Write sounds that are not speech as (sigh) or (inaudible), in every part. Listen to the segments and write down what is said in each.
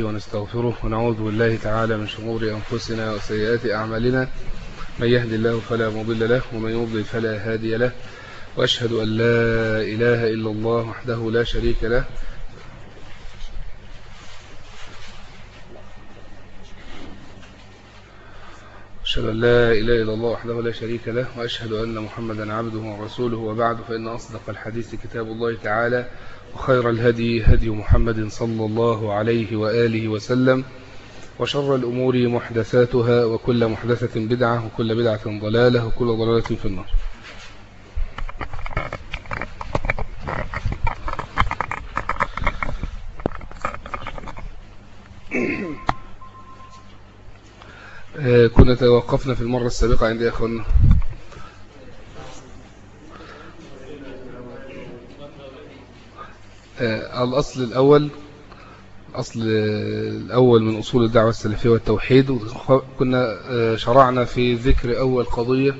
ونستغفره ونعوذ بالله تعالى من شرور أنفسنا وسيئات أعمالنا. من يهد الله فلا مضل له ومن يضلل فلا هادي له. وأشهد أن لا إله إلا الله وحده لا شريك له. أشهد أن لا إله إلا الله وحده لا شريك له. وأشهد أن محمدا عبده ورسوله. وبعد فإن أصدق الحديث كتاب الله تعالى. وخير الهدي هدي محمد صلى الله عليه وآله وسلم وشر الأمور محدثاتها وكل محدثة بدعة وكل بدعة ضلالة وكل ضلالة في النار. (clears throat) كنا توقفنا في المرة السابقة عند أخونا الأصل الأول الأصل الأول من أصول الدعوة السلفية والتوحيد كنا شرعنا في ذكر أول قضية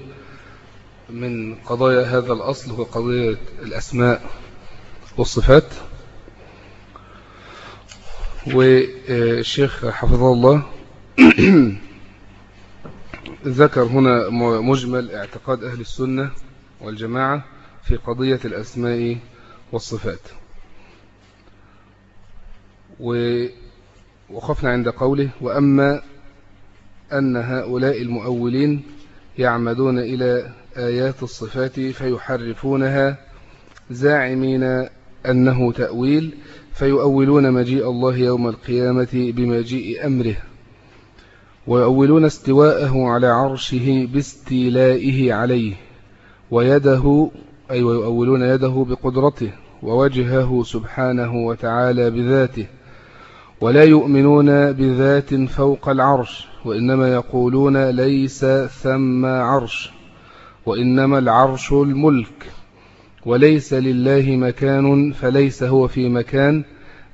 من قضايا هذا الأصل هو قضية الأسماء والصفات. والشيخ حفظه الله (coughs) ذكر هنا مجمل اعتقاد أهل السنة والجماعة في قضية الأسماء والصفات. ووقفنا عند قوله وأما أن هؤلاء المؤولين يعمدون إلى آيات الصفات فيحرفونها زاعمين أنه تأويل فيؤولون مجيء الله يوم القيامة بمجيء أمره ويؤولون استواءه على عرشه باستيلائه عليه ويده أي ويؤولون يده بقدرته ووجهه سبحانه وتعالى بذاته ولا يؤمنون بذات فوق العرش وإنما يقولون ليس ثم عرش وإنما العرش الملك وليس لله مكان فليس هو في مكان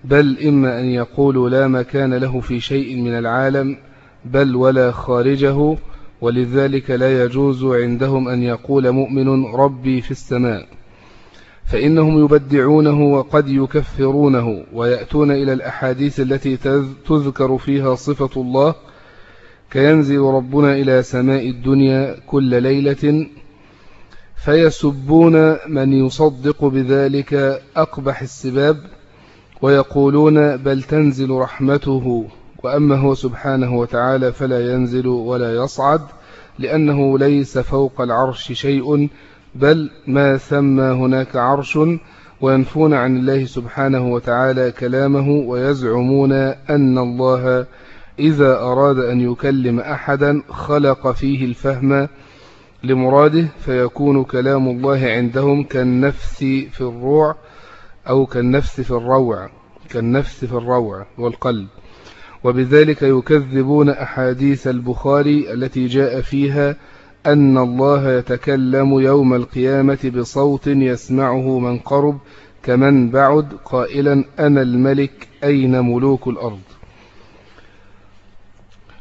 بل إما أن يقولوا لا مكان له في شيء من العالم بل ولا خارجه ولذلك لا يجوز عندهم أن يقول مؤمن ربي في السماء. فإنهم يبدعونه وقد يكفرونه ويأتون إلى الأحاديث التي تذكر فيها صفة الله كينزل ربنا إلى سماء الدنيا كل ليلة فيسبون من يصدق بذلك أقبح السباب ويقولون بل تنزل رحمته وأما هو سبحانه وتعالى فلا ينزل ولا يصعد لأنه ليس فوق العرش شيء بل ما ثم هناك عرش وينفون عن الله سبحانه وتعالى كلامه ويزعمون أن الله إذا أراد أن يكلم أحدا خلق فيه الفهم لمراده فيكون كلام الله عندهم كالنفس في الروع أو كالنفس في الروع كالنفس في الروع والقلب. وبذلك يكذبون أحاديث البخاري التي جاء فيها أن الله يتكلم يوم القيامة بصوت يسمعه من قرب كمن بعد قائلا أنا الملك أين ملوك الأرض؟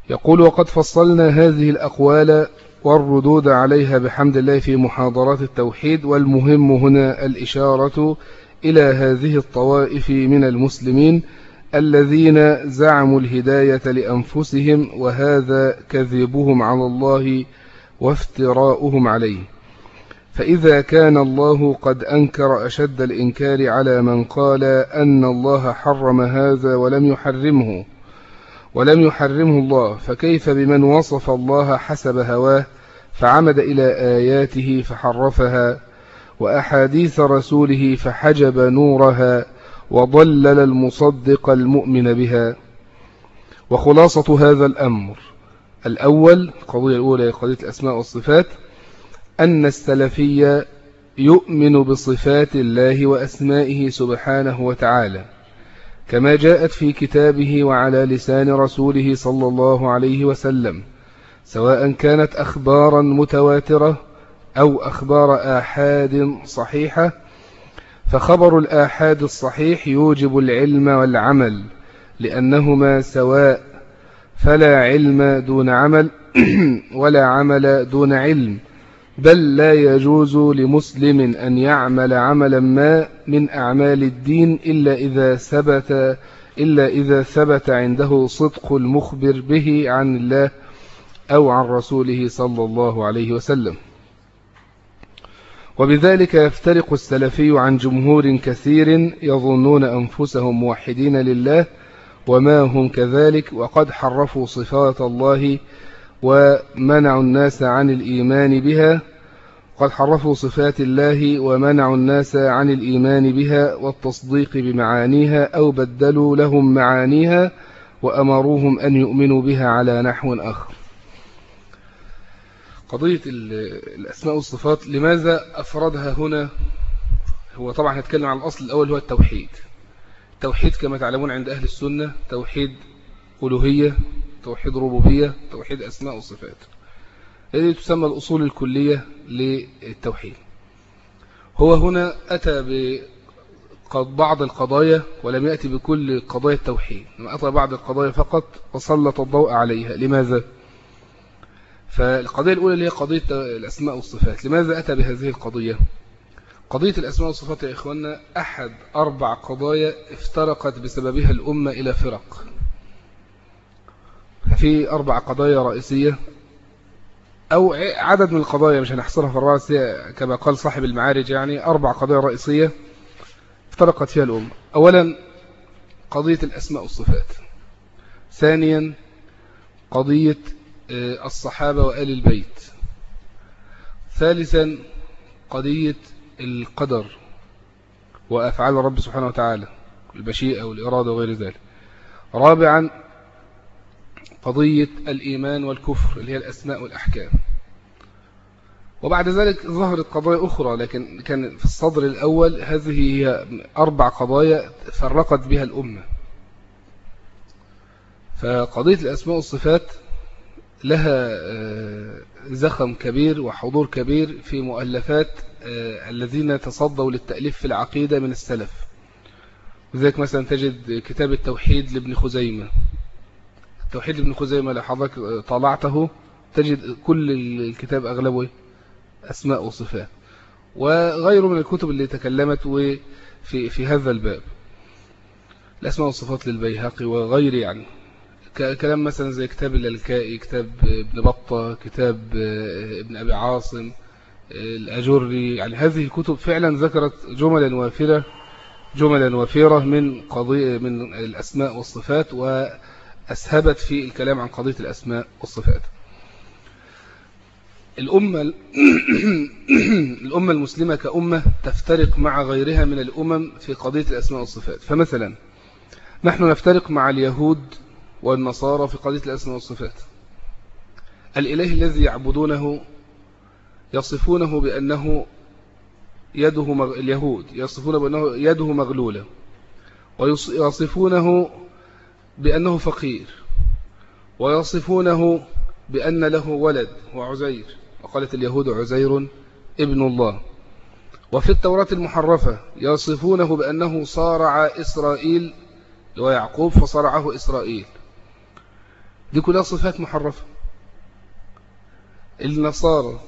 يقول وقد فصلنا هذه الأقوال والردود عليها بحمد الله في محاضرات التوحيد والمهم هنا الإشارة إلى هذه الطوائف من المسلمين الذين زعموا الهداية لأنفسهم وهذا كذبهم على الله وافتراؤهم عليه. فإذا كان الله قد أنكر أشد الإنكار على من قال أن الله حرم هذا ولم يحرمه ولم يحرمه الله فكيف بمن وصف الله حسب هواه فعمد إلى آياته فحرفها وأحاديث رسوله فحجب نورها وضلل المصدق المؤمن بها. وخلاصة هذا الأمر الأول القضية الأولى هي قضية الأسماء والصفات أن السلفية يؤمن بصفات الله وأسمائه سبحانه وتعالى كما جاءت في كتابه وعلى لسان رسوله صلى الله عليه وسلم سواء كانت أخبارا متواترة أو أخبار آحاد صحيحة فخبر الآحاد الصحيح يوجب العلم والعمل لأنهما سواء فلا علم دون عمل (clears throat) ولا عمل دون علم بل لا يجوز لمسلم أن يعمل عملا ما من أعمال الدين إلا إذا ثبت إلا إذا ثبت عنده صدق المخبر به عن الله أو عن رسوله صلى الله عليه وسلم. وبذلك يفترق السلفي عن جمهور كثير يظنون أنفسهم موحدين لله وما هم كذلك وقد حرفوا صفات الله ومنعوا الناس عن الإيمان بها قد حرفوا صفات الله ومنعوا الناس عن الإيمان بها والتصديق بمعانيها أو بدلوا لهم معانيها وأمروهم أن يؤمنوا بها على نحو آخر. قضية الأسماء والصفات لماذا أفردها هنا؟ هو طبعا هنتكلم عن الأصل الأول هو التوحيد. التوحيد كما تعلمون عند أهل السنة توحيد ألوهية توحيد ربوبية توحيد أسماء وصفات. هذه تسمى الأصول الكلية للتوحيد. هو هنا أتى ببعض القضايا ولم يأتي بكل قضايا التوحيد. أتى بعض القضايا فقط وسلط الضوء عليها. لماذا؟ فالقضية الأولى اللي هي قضية الأسماء والصفات. لماذا أتى بهذه القضية؟ قضية الأسماء والصفات يا إخواننا أحد أربع قضايا افترقت بسببها الأمة إلى فرق. في أربع قضايا رئيسية أو عدد من القضايا مش هنحصرها في الرأس كما قال صاحب المعارج يعني أربع قضايا رئيسية افترقت فيها الأمة. أولا قضية الأسماء والصفات. ثانيا قضية آه، الصحابة وآل البيت. ثالثا قضية القدر وأفعال الرب سبحانه وتعالى المشيئة والإرادة وغير ذلك. رابعا قضية الإيمان والكفر اللي هي الأسماء والأحكام. وبعد ذلك ظهرت قضايا أخرى لكن كان في الصدر الأول هذه هي أربع قضايا فرقت بها الأمة. فقضية الأسماء والصفات لها آه، زخم كبير وحضور كبير في مؤلفات الذين تصدوا للتأليف في العقيدة من السلف. وذلك مثلا تجد كتاب التوحيد لابن خزيمة. التوحيد لابن خزيمة لحظك طلعته تجد كل الكتاب أغلبه؟ أسماء وصفات. وغيره من الكتب اللي تكلمت في في هذا الباب. الأسماء والصفات للبيهقي وغير يعني. كلام مثلا زي كتاب اللالكائي كتاب ابن بطة كتاب آه، ابن أبي عاصم. آه، الأجري يعني هذه الكتب فعلا ذكرت جملا وافرة جملا وافرة من قضية من الأسماء والصفات وأسهبت في الكلام عن قضية الأسماء والصفات. الأمة (clears throat) الأمة المسلمة كأمة تفترق مع غيرها من الأمم في قضية الأسماء والصفات. فمثلا نحن نفترق مع اليهود والنصارى في قضية الأسماء والصفات. الإله الذي يعبدونه يصفونه بأنه يده مغ... اليهود يصفونه بأنه يده مغلولة ويصفونه بأنه فقير ويصفونه بأن له ولد وعزير وقالت اليهود عزير ابن الله. وفي التوراة المحرفة يصفونه بأنه صارع إسرائيل ويعقوب فصرعه إسرائيل. دي كلها صفات محرفة. النصارى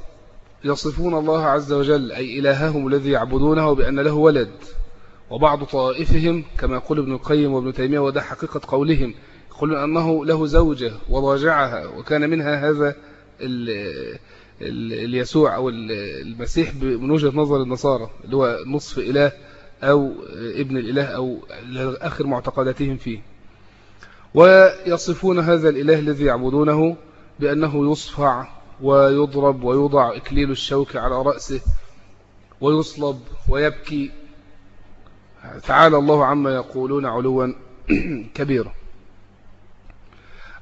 يصفون الله عز وجل أي إلههم الذي يعبدونه بأن له ولد. وبعض طائفهم كما يقول ابن القيم وابن تيمية وده حقيقة قولهم يقولون أنه له زوجة وضاجعها وكان منها هذا اليسوع أو المسيح من وجهة نظر النصارى اللي هو نصف إله أو ابن الإله أو آخر معتقداتهم فيه. ويصفون هذا الإله الذي يعبدونه بأنه يصفع ويضرب ويوضع إكليل الشوك على رأسه ويصلب ويبكي. تعالى الله عما يقولون علوا (clears throat) كبيرا.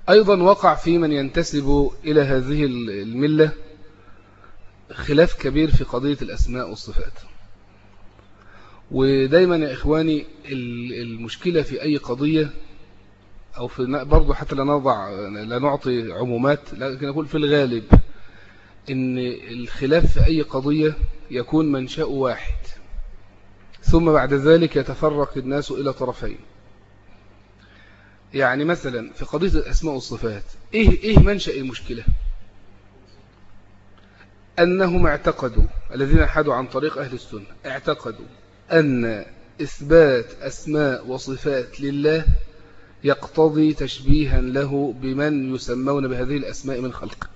أيضا وقع في من ينتسب إلى هذه الملة خلاف كبير في قضية الأسماء والصفات. ودايما يا إخواني المشكلة في أي قضية أو في برضه حتى لا نضع لا نعطي عمومات لكن أقول في الغالب إن الخلاف في أي قضية يكون منشأ واحد. ثم بعد ذلك يتفرق الناس إلى طرفين. يعني مثلا في قضية الأسماء والصفات إيه, إيه منشأ المشكلة؟ أنهم اعتقدوا الذين حدوا عن طريق أهل السنة اعتقدوا أن إثبات أسماء وصفات لله يقتضي تشبيها له بمن يسمون بهذه الأسماء من خلق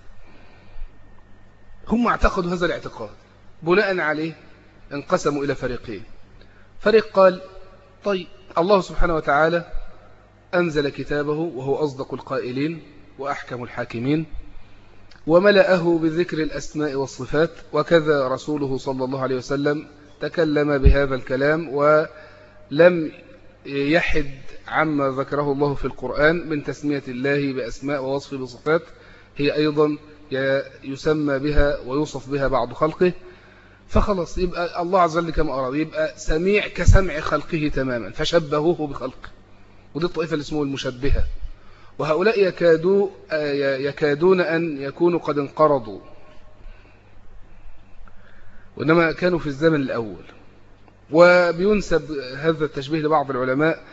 هم اعتقدوا هذا الاعتقاد. بناء عليه انقسموا إلى فريقين. فريق قال طيب الله سبحانه وتعالى أنزل كتابه وهو أصدق القائلين وأحكم الحاكمين وملأه بذكر الأسماء والصفات وكذا رسوله صلى الله عليه وسلم تكلم بهذا الكلام ولم يحد عما ذكره الله في القرآن من تسمية الله بأسماء ووصف بصفات. هي أيضا يسمى بها ويوصف بها بعض خلقه فخلص يبقى الله عز وجل كما أراد يبقى سميع كسمع خلقه تماما فشبهوه بخلقه. ودي الطائفة اللي اسمه المشبهة. وهؤلاء يكادوا يكادون أن يكونوا قد انقرضوا. وإنما كانوا في الزمن الأول. وبينسب هذا التشبيه لبعض العلماء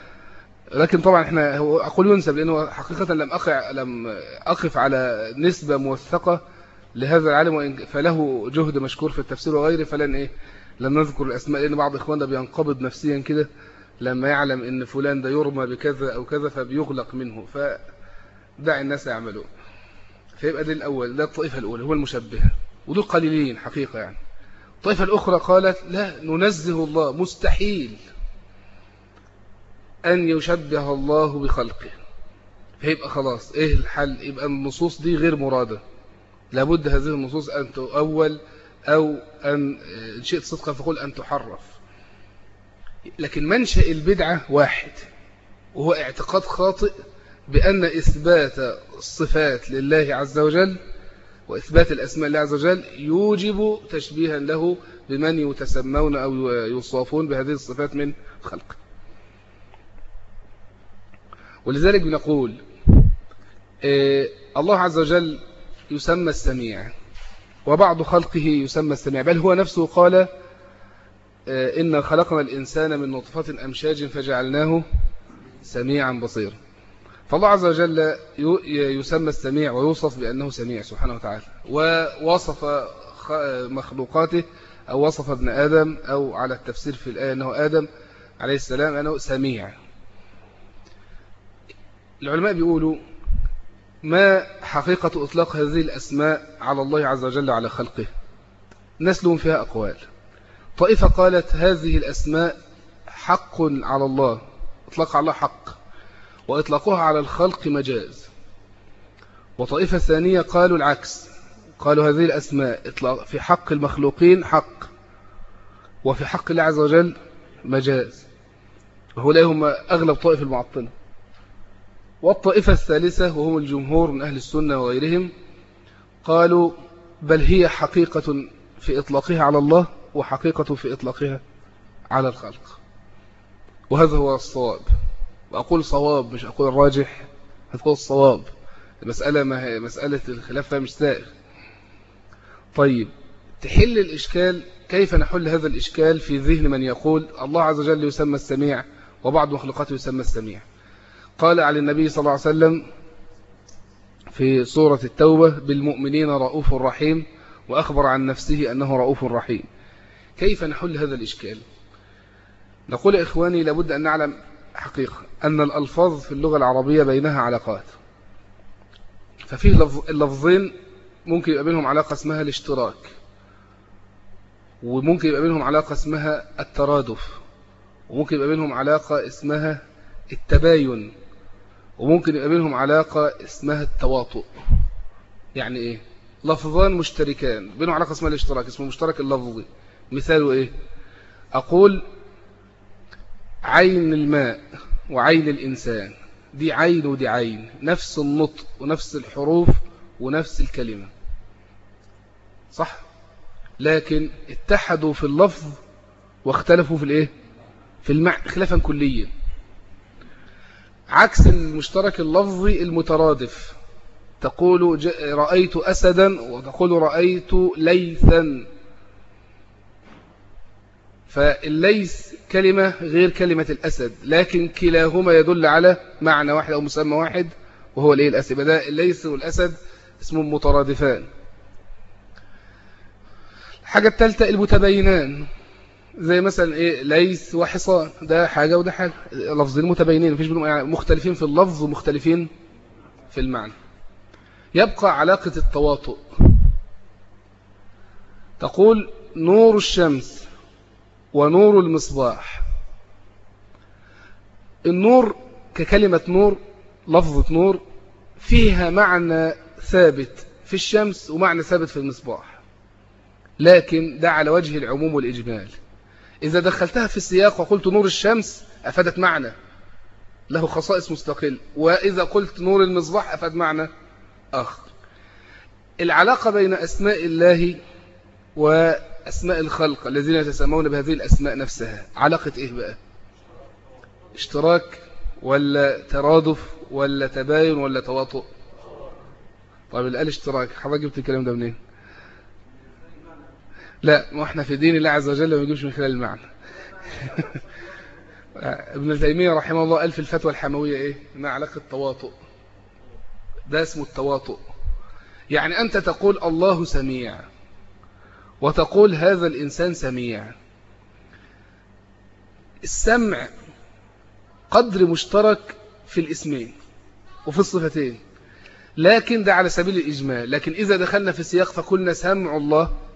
لكن طبعا إحنا هو أقول ينسب لأنه حقيقة لم أقع لم أقف على نسبة موثقة لهذا العالم فله جهد مشكور في التفسير وغيره فلن إيه لم نذكر الأسماء لأن بعض إخواننا بينقبض نفسيا كده لما يعلم إن فلان ده يرمى بكذا أو كذا فبيغلق منه. فدع الناس يعملون فيبقى دي الأول ده الطائفة الأولى هو المشبهه ودول قليلين حقيقة يعني. الطائفة الأخرى قالت لا ننزه الله مستحيل. أن يشبه الله بخلقه. فيبقى خلاص إيه الحل؟ يبقى النصوص دي غير مرادة. لابد هذه النصوص أن تؤول أو أن شئت صدقا فقل أن تحرف. لكن منشأ البدعة واحد وهو اعتقاد خاطئ بأن إثبات الصفات لله عز وجل وإثبات الأسماء لله عز وجل يوجب تشبيها له بمن يتسمون أو يوصفون بهذه الصفات من خلقه. ولذلك بنقول آه، الله عز وجل يسمى السميع وبعض خلقه يسمى السميع بل هو نفسه قال آه، إن خلقنا الإنسان من نطفة أمشاج فجعلناه سميعا بصيرا. فالله عز وجل يسمى السميع ويوصف بأنه سميع سبحانه وتعالى ووصف مخلوقاته أو وصف ابن آدم أو على التفسير في الآية أنه آدم عليه السلام أنه سميع. العلماء بيقولوا ما حقيقة إطلاق هذه الأسماء على الله عز وجل على خلقه؟ الناس لهم فيها أقوال. طائفة قالت هذه الأسماء حق على الله إطلاق على حق وإطلاقها على الخلق مجاز. وطائفة ثانية قالوا العكس قالوا هذه الأسماء إطلاق في حق المخلوقين حق وفي حق الله عز وجل مجاز. وهؤلاء هم أغلب طائف المعطلة. والطائفة الثالثة وهم الجمهور من أهل السنة وغيرهم قالوا بل هي حقيقة في إطلاقها على الله وحقيقة في إطلاقها على الخلق. وهذا هو الصواب. وأقول صواب مش أقول راجح هتقول الصواب المسألة ما هي مسألة الخلاف مش سائر طيب تحل الإشكال كيف نحل هذا الإشكال في ذهن من يقول الله عز وجل يسمى السميع وبعض مخلوقاته يسمى السميع؟ قال عن النبي صلى الله عليه وسلم في سورة التوبة بالمؤمنين رؤوف رحيم وأخبر عن نفسه أنه رؤوف رحيم. كيف نحل هذا الإشكال؟ نقول يا إخواني لابد أن نعلم حقيقة أن الألفاظ في اللغة العربية بينها علاقات. ففيه اللفظين ممكن يبقى بينهم علاقة اسمها الاشتراك وممكن يبقى بينهم علاقة اسمها الترادف وممكن يبقى بينهم علاقة اسمها التباين. وممكن يبقى بينهم علاقة اسمها التواطؤ. يعني إيه؟ لفظان مشتركان. بينهم علاقة اسمها الاشتراك اسمه مشترك اللفظي. مثاله إيه؟ أقول عين الماء وعين الإنسان. دي عين ودي عين. نفس النطق ونفس الحروف ونفس الكلمة. صح؟ لكن اتحدوا في اللفظ واختلفوا في الإيه؟ في المعنى خلافا كليا. عكس المشترك اللفظي المترادف. تقول رأيت أسدا وتقول رأيت ليثا. فالليث كلمة غير كلمة الأسد لكن كلاهما يدل على معنى واحد أو مسمى واحد وهو الايه الأسد؟ ده الليث والأسد اسمهم مترادفان. الحاجة الثالثة المتباينان. زي مثلا إيه ليس وحصان. ده حاجة وده حاجة. لفظين متباينين مفيش بينهم يعني مختلفين في اللفظ ومختلفين في المعنى. يبقى علاقة التواطؤ. تقول نور الشمس ونور المصباح. النور ككلمة نور لفظة نور فيها معنى ثابت في الشمس ومعنى ثابت في المصباح. لكن ده على وجه العموم والإجمال. إذا دخلتها في السياق وقلت نور الشمس أفادت معنى. له خصائص مستقل وإذا قلت نور المصباح أفاد معنى آخر. العلاقة بين أسماء الله وأسماء الخلق الذين يتسمون بهذه الأسماء نفسها علاقة إيه بقى؟ اشتراك ولا ترادف ولا تباين ولا تواطؤ؟ طيب اللي قال اشتراك. حضرتك جبت الكلام ده منين؟ لا ما إحنا في دين الله عز وجل ما بيجيبش من خلال المعنى. (laughs) ابن تيمية رحمه الله قال في الفتوى الحموية إيه؟ ما علاقة التواطؤ. ده اسمه التواطؤ. يعني أنت تقول الله سميع وتقول هذا الإنسان سميع. السمع قدر مشترك في الاسمين وفي الصفتين لكن ده على سبيل الإجمال. لكن إذا دخلنا في السياق فقلنا سمع الله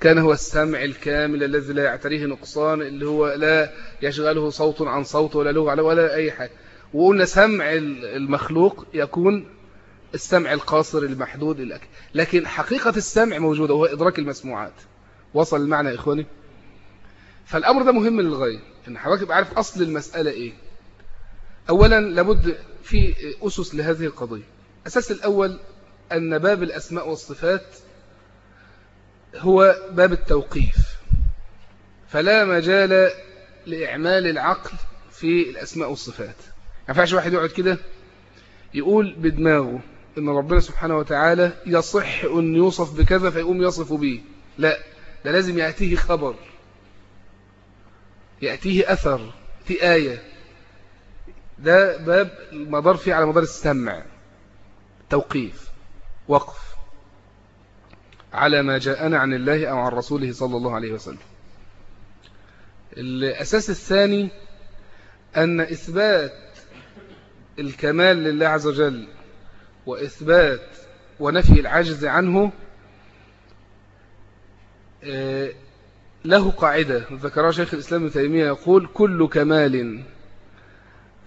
كان هو السمع الكامل الذي لا يعتريه نقصان اللي هو لا يشغله صوت عن صوت ولا لغة ولا أي حاجة. وقلنا سمع المخلوق يكون السمع القاصر المحدود الأكل. لكن حقيقة السمع موجودة وهو إدراك المسموعات. وصل المعنى يا إخواني؟ فالأمر ده مهم للغاية إن حضرتك يبقى عارف أصل المسألة إيه. أولا لابد في أسس لهذه القضية. أساس الأول أن باب الأسماء والصفات هو باب التوقيف. فلا مجال لإعمال العقل في الأسماء والصفات. ما ينفعش واحد يقعد كده يقول بدماغه إن ربنا سبحانه وتعالى يصح أن يوصف بكذا فيقوم يصف به. لا ده لازم يأتيه خبر. يأتيه أثر في آية. ده باب المدار فيه على مدار السمع. توقيف وقف. على ما جاءنا عن الله أو عن رسوله صلى الله عليه وسلم. الأساس الثاني أن إثبات الكمال لله عز وجل وإثبات ونفي العجز عنه آه، له قاعدة. ذكرها شيخ الإسلام ابن تيمية يقول كل كمال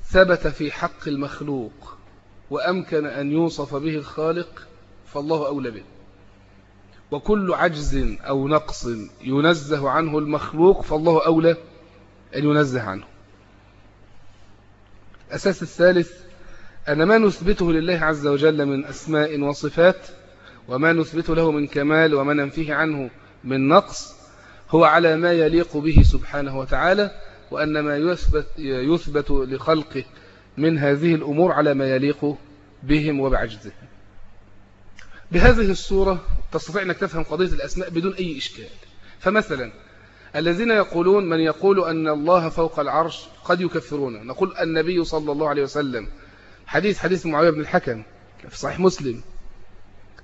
ثبت في حق المخلوق وأمكن أن يوصف به الخالق فالله أولى به. وكل عجز أو نقص ينزه عنه المخلوق فالله أولى أن ينزه عنه. الأساس الثالث أن ما نثبته لله عز وجل من أسماء وصفات وما نثبته له من كمال وما ننفيه عنه من نقص هو على ما يليق به سبحانه وتعالى وأن ما يثبت, يثبت لخلقه من هذه الأمور على ما يليق بهم وبعجزهم. بهذه الصورة تستطيع أنك تفهم قضية الأسماء بدون أي إشكال. فمثلا الذين يقولون من يقول أن الله فوق العرش قد يكفرون. نقول النبي صلى الله عليه وسلم. حديث حديث معاوية بن الحكم في صحيح مسلم.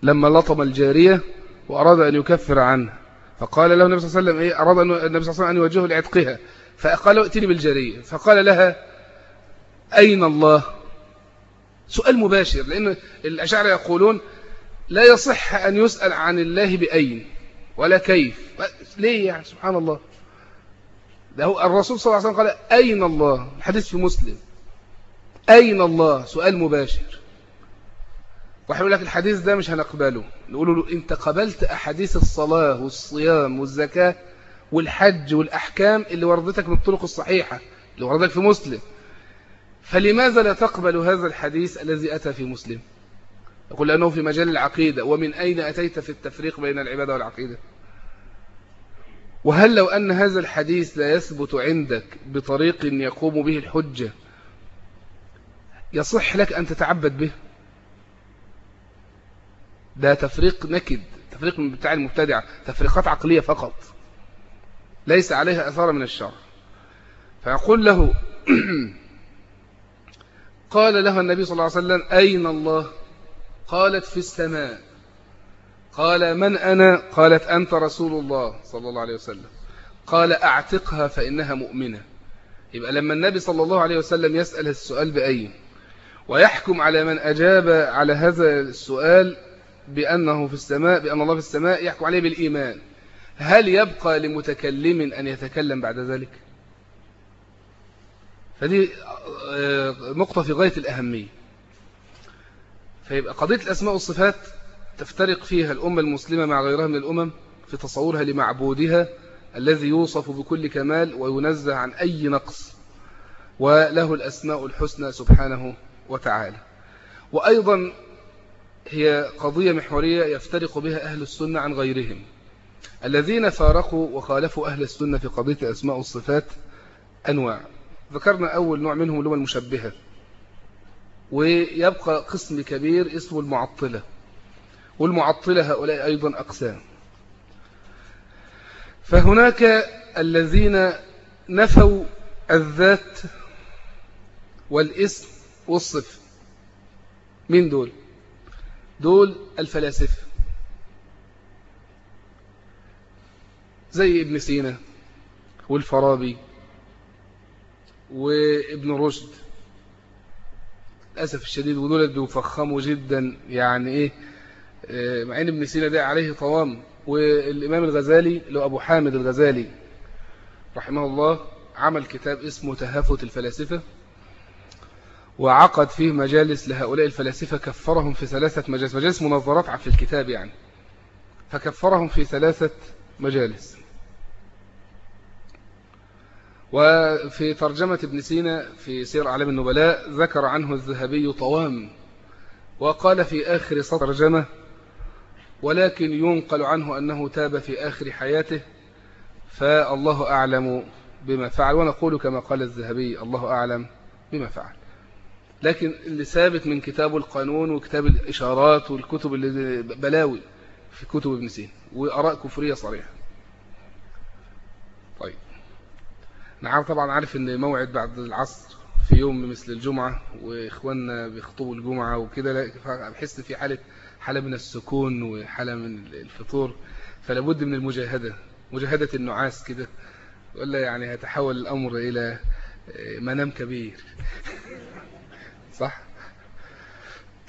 لما لطم الجارية وأراد أن يكفر عنها فقال له النبي صلى الله عليه وسلم إيه أراد النبي صلى الله عليه وسلم أن يوجهه لعتقها. فقال ائتني بالجارية. فقال لها أين الله؟ سؤال مباشر لأن الأشاعرة يقولون لا يصح أن يسأل عن الله بأين ولا كيف. ليه يعني؟ سبحان الله. ده هو الرسول صلى الله عليه وسلم قال أين الله؟ الحديث في مسلم. أين الله؟ سؤال مباشر. واحد يقول لك الحديث ده مش هنقبله. نقول له انت قبلت أحاديث الصلاة والصيام والزكاة والحج والأحكام اللي وردتك من الطرق الصحيحة اللي وردتك في مسلم. فلماذا لا تقبل هذا الحديث الذي أتى في مسلم؟ يقول لأنه في مجال العقيدة ومن أين أتيت في التفريق بين العبادة والعقيدة؟ وهل لو أن هذا الحديث لا يثبت عندك بطريق يقوم به الحجة يصح لك أن تتعبد به؟ ده تفريق نكد تفريق من بتاع المبتدع تفريقات عقلية فقط ليس عليها أثار من الشر فيقول له (clears throat) قال له النبي صلى الله عليه وسلم أين الله؟ قالت في السماء. قال من أنا؟ قالت أنت رسول الله صلى الله عليه وسلم. قال أعتقها فإنها مؤمنة. يبقى لما النبي صلى الله عليه وسلم يسأل السؤال بأي؟ ويحكم على من أجاب على هذا السؤال بأنه في السماء بأن الله في السماء يحكم عليه بالإيمان. هل يبقى لمتكلم أن يتكلم بعد ذلك؟ فدي آه، نقطة في غاية الأهمية. فيبقى قضية الأسماء والصفات تفترق فيها الأمة المسلمة مع غيرها من الأمم في تصورها لمعبودها الذي يوصف بكل كمال وينزه عن أي نقص. وله الأسماء الحسنى سبحانه وتعالى. وأيضا هي قضية محورية يفترق بها أهل السنة عن غيرهم. الذين فارقوا وخالفوا أهل السنة في قضية الأسماء والصفات أنواع. ذكرنا أول نوع منهم اللي هو المشبهة. ويبقى قسم كبير اسمه المعطلة. والمعطلة هؤلاء أيضا أقسام. فهناك الذين نفوا الذات والاسم والصف. من دول؟ دول الفلاسفة. زي ابن سينا والفارابي وابن رشد. للأسف الشديد ودول بيفخموا جدا يعني إيه آه، مع إن ابن سينا ده عليه طوام. والإمام الغزالي هو أبو حامد الغزالي رحمه الله عمل كتاب اسمه تهافت الفلاسفة وعقد فيه مجالس لهؤلاء الفلاسفة كفرهم في ثلاثة مجالس مجالس منظرات في الكتاب يعني فكفرهم في ثلاثة مجالس. وفي ترجمة ابن سينا في سير أعلام النبلاء ذكر عنه الذهبي طوام وقال في آخر سطر ترجمة ولكن ينقل عنه أنه تاب في آخر حياته فالله أعلم بما فعل. ونقول كما قال الذهبي الله أعلم بما فعل. لكن اللي ثابت من كتاب القانون وكتاب الإشارات والكتب اللي بلاوي في كتب ابن سين وأراء كفرية صريحة طيب نعم طبعا عارف إن موعد بعد العصر في يوم مثل الجمعة وإخواننا بيخطبوا الجمعة وكده بحس في حالة حالة من السكون وحالة من الفطور. فلابد من المجاهدة مجاهدة النعاس كده. ولا يعني هيتحول الأمر إلى منام كبير. (laughs) صح؟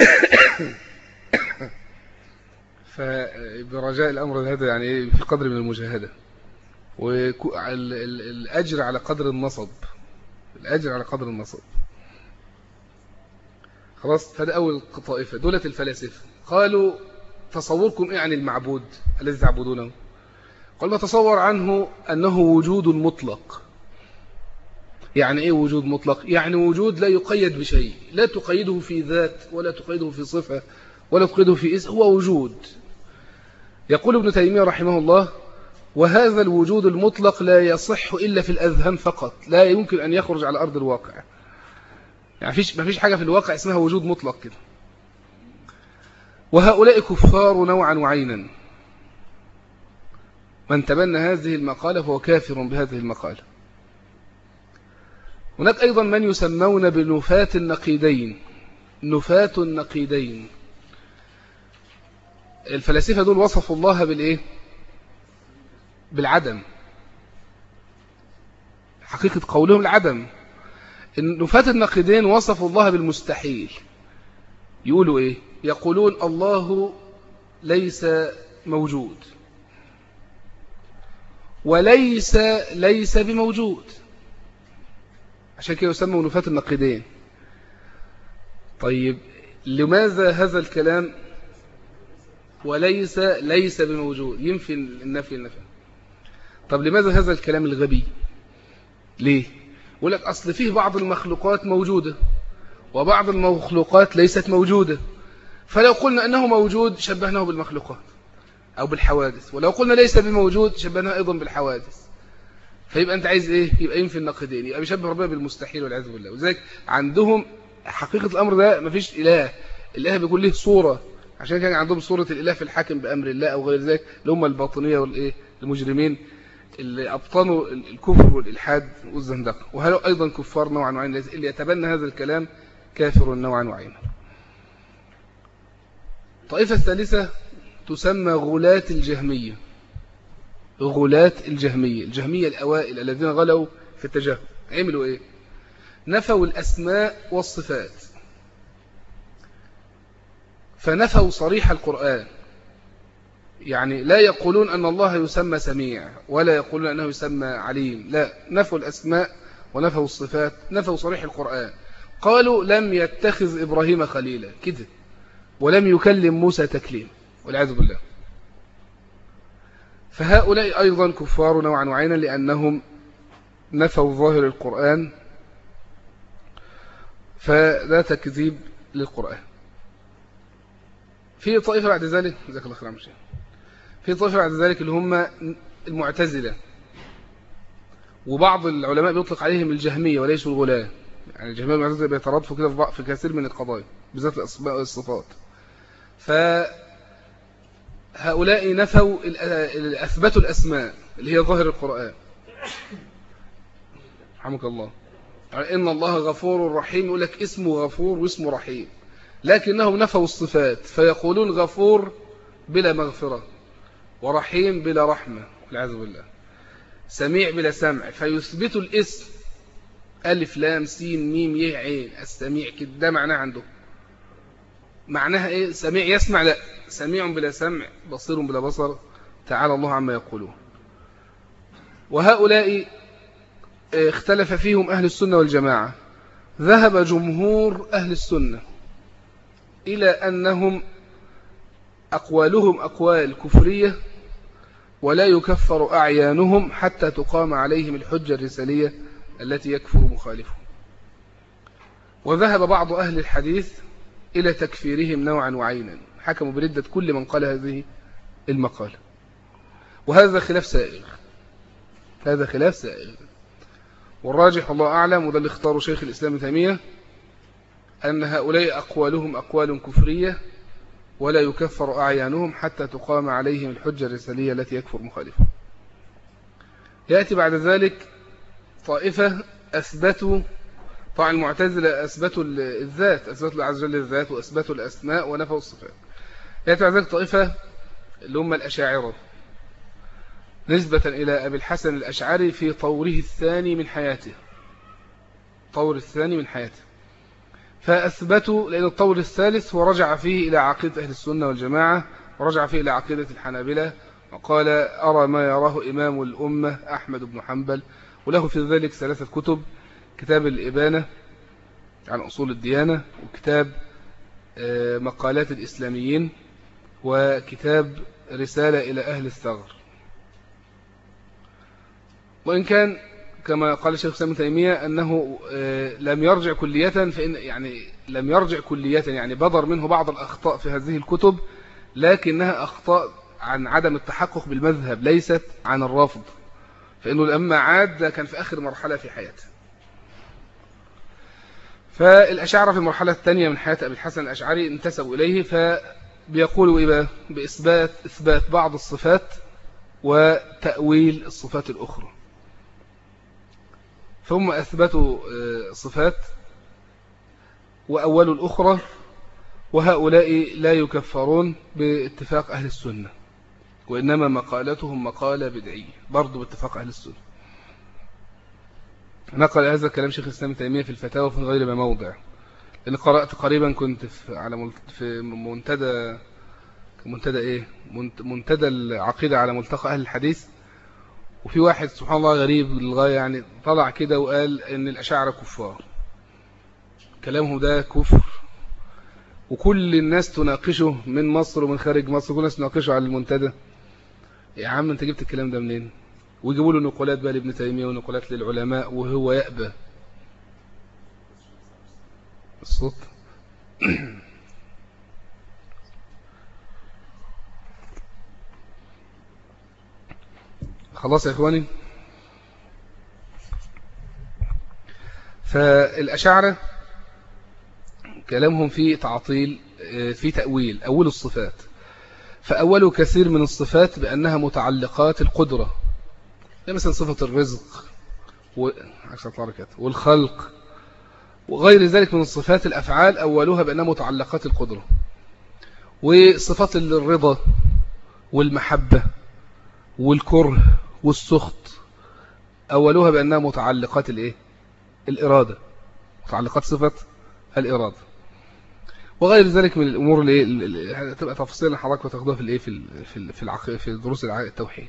(coughs) فبرجاء الأمر هذا يعني في قدر من المجاهدة. والأجر على قدر النصب. الأجر على قدر النصب. خلاص؟ هذا أول طائفة. دولة الفلاسفة. قالوا تصوركم إيه عن المعبود الذي تعبدونه؟ قال نتصور عنه أنه وجود مطلق. يعني إيه وجود مطلق؟ يعني وجود لا يقيد بشيء. لا تقيده في ذات ولا تقيده في صفة ولا تقيده في اسم. هو وجود. يقول ابن تيمية رحمه الله وهذا الوجود المطلق لا يصح إلا في الأذهان فقط. لا يمكن أن يخرج على أرض الواقع. يعني فيش ما فيش حاجة في الواقع اسمها وجود مطلق كده. وهؤلاء كفار نوعا وعينا. من تبنى هذه المقالة فهو كافر بهذه المقالة. هناك أيضا من يسمون بنفاة النقيدين. نفاة النقيدين. الفلاسفة دول وصفوا الله بالإيه؟ بالعدم. حقيقة قولهم العدم. نفاة النقيدين وصفوا الله بالمستحيل. يقولوا إيه؟ يقولون الله ليس موجود. وليس ليس بموجود. عشان كده يسمى نفاة النقيدين طيب لماذا هذا الكلام وليس ليس بموجود؟ ينفي النفي النفي. طب لماذا هذا الكلام الغبي؟ ليه؟ يقول لك أصل فيه بعض المخلوقات موجودة وبعض المخلوقات ليست موجودة. فلو قلنا أنه موجود شبهناه بالمخلوقات أو بالحوادث. ولو قلنا ليس بموجود شبهناه أيضا بالحوادث. فيبقى أنت عايز إيه؟ يبقى ينفي النقدين يبقى بيشبه ربنا بالمستحيل والعياذ بالله. وذلك عندهم حقيقة الأمر ده مفيش إله. الإله بيكون له صورة. عشان كان عندهم صورة الإله في الحاكم بأمر الله أو غير ذلك اللي هم الباطنية والإيه؟ المجرمين. اللي أبطنوا الكفر والإلحاد والزندقة. وهل أيضا كفار نوعا وعين؟ اللي يتبنى هذا الكلام كافر نوعا وعين. الطائفة الثالثة تسمى غلاة الجهمية. غلاة الجهمية. الجهمية الأوائل الذين غلوا في التجهم عملوا إيه؟ نفوا الأسماء والصفات. فنفوا صريح القرآن. يعني لا يقولون أن الله يسمى سميع ولا يقولون أنه يسمى عليم. لا نفوا الأسماء ونفوا الصفات نفوا صريح القرآن. قالوا لم يتخذ إبراهيم خليلا كده. ولم يكلم موسى تكليم والعياذ بالله. فهؤلاء أيضا كفار نوعا وعينا لأنهم نفوا ظاهر القرآن فلا تكذيب للقرآن. في طائفة بعد ذلك؟ جزاك الله خير عمشي في طائفة بعد ذلك اللي هم المعتزلة. وبعض العلماء بيطلق عليهم الجهمية وليس الغلاة. يعني الجهمية والمعتزلة بيترادفوا كده في كثير من القضايا بالذات الأسماء والصفات. فهؤلاء نفوا أثبتوا الأسماء اللي هي ظاهر القرآن. رحمك الله. إن الله غفور رحيم يقول لك اسمه غفور واسمه رحيم. لكنهم نفوا الصفات فيقولون غفور بلا مغفرة. ورحيم بلا رحمة والعياذ بالله. سميع بلا سمع فيثبتوا الاسم. ألف لام سين ميم يه عين. السميع كده ده معناه عنده. معناها إيه؟ سميع يسمع لا. سميع بلا سمع بصير بلا بصر تعالى الله عما يقولون. وهؤلاء اختلف فيهم أهل السنة والجماعة. ذهب جمهور أهل السنة إلى أنهم أقوالهم أقوال كفرية ولا يكفر أعيانهم حتى تقام عليهم الحجة الرسالية التي يكفر مخالفه وذهب بعض أهل الحديث إلى تكفيرهم نوعا وعينا. حكموا بردة كل من قال هذه المقالة. وهذا خلاف سائغ. هذا خلاف سائغ. والراجح الله أعلم وده اللي اختاره شيخ الإسلام تيمية أن هؤلاء أقوالهم أقوال كفرية ولا يكفر أعيانهم حتى تقام عليهم الحجة الرسالية التي يكفر مخالفه يأتي بعد ذلك طائفة أثبتوا طبعا المعتزلة أثبتوا الذات أثبتوا الله عز وجل الذات وأثبتوا الأسماء ونفوا الصفات. يأتي بعد ذلك طائفة اللي هم الأشاعرة. نسبة إلى أبي الحسن الأشعري في طوره الثاني من حياته. طور الثاني من حياته. فأثبتوا لأن الطور الثالث ورجع فيه إلى عقيدة أهل السنة والجماعة ورجع فيه إلى عقيدة الحنابلة. وقال أرى ما يراه إمام الأمة أحمد بن حنبل. وله في ذلك ثلاثة كتب كتاب الإبانة عن أصول الديانة وكتاب آه، مقالات الإسلاميين وكتاب رسالة إلى أهل الثغر. وإن كان كما قال الشيخ سامي تيمية أنه آه، لم يرجع كلية فإن يعني لم يرجع كلية يعني بدر منه بعض الأخطاء في هذه الكتب لكنها أخطاء عن عدم التحقق بالمذهب ليست عن الرافض فإنه لما عاد كان في آخر مرحلة في حياته. فالأشعر في المرحلة الثانية من حياة أبي الحسن الأشعري انتسبوا إليه فبيقولوا إيه بإثبات إثبات بعض الصفات وتأويل الصفات الأخرى. ثم أثبتوا آه، صفات. وأولوا الأخرى وهؤلاء لا يكفرون باتفاق أهل السنة وإنما مقالتهم مقالة بدعية برضو باتفاق أهل السنة. نقل هذا الكلام شيخ الإسلام تيمية في الفتاوى في غير ما موضع. لأن قرأت قريبا كنت في على في منتدى منتدى إيه؟ منتدى العقيدة على ملتقى أهل الحديث. وفي واحد سبحان الله غريب للغاية يعني طلع كده وقال إن الأشاعرة كفار. كلامه ده كفر. وكل الناس تناقشه من مصر ومن خارج مصر كل الناس تناقشه على المنتدى. يا عم أنت جبت الكلام ده منين؟ ويجيبوا له نقولات بقى لابن تيمية ونقولات للعلماء وهو يأبى. الصوت. (clears throat) خلاص يا إخواني؟ فالأشاعرة كلامهم في تعطيل في تأويل أول الصفات. فأولوا كثير من الصفات بأنها متعلقات القدرة. مثلا صفة الرزق والخلق. وغير ذلك من الصفات الأفعال أولوها بأنها متعلقات القدرة. وصفات الرضا والمحبة والكره والسخط أولها بأنها متعلقات الإيه؟ الإرادة. متعلقات صفة الإرادة. وغير ذلك من الأمور اللي هتبقى تفصيلا حضرتك وتاخدوها في الإيه؟ في في في, العق... في دروس التوحيد.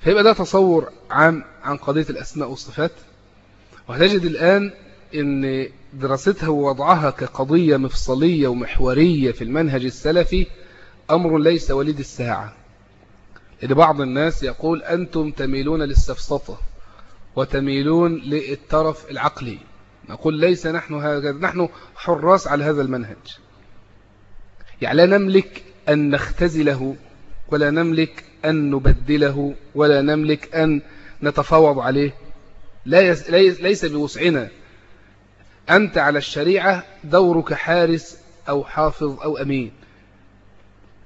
فيبقى ده تصور عام عن قضية الأسماء والصفات. وهتجد الآن إن دراستها ووضعها كقضية مفصلية ومحورية في المنهج السلفي أمر ليس وليد الساعة. لأن بعض الناس يقول أنتم تميلون للسفسطة وتميلون للطرف العقلي. نقول ليس نحن هكذا نحن حراس على هذا المنهج. يعني لا نملك أن نختزله ولا نملك أن نبدله ولا نملك أن نتفاوض عليه. ليس بوسعنا. أنت على الشريعة دورك حارس أو حافظ أو أمين.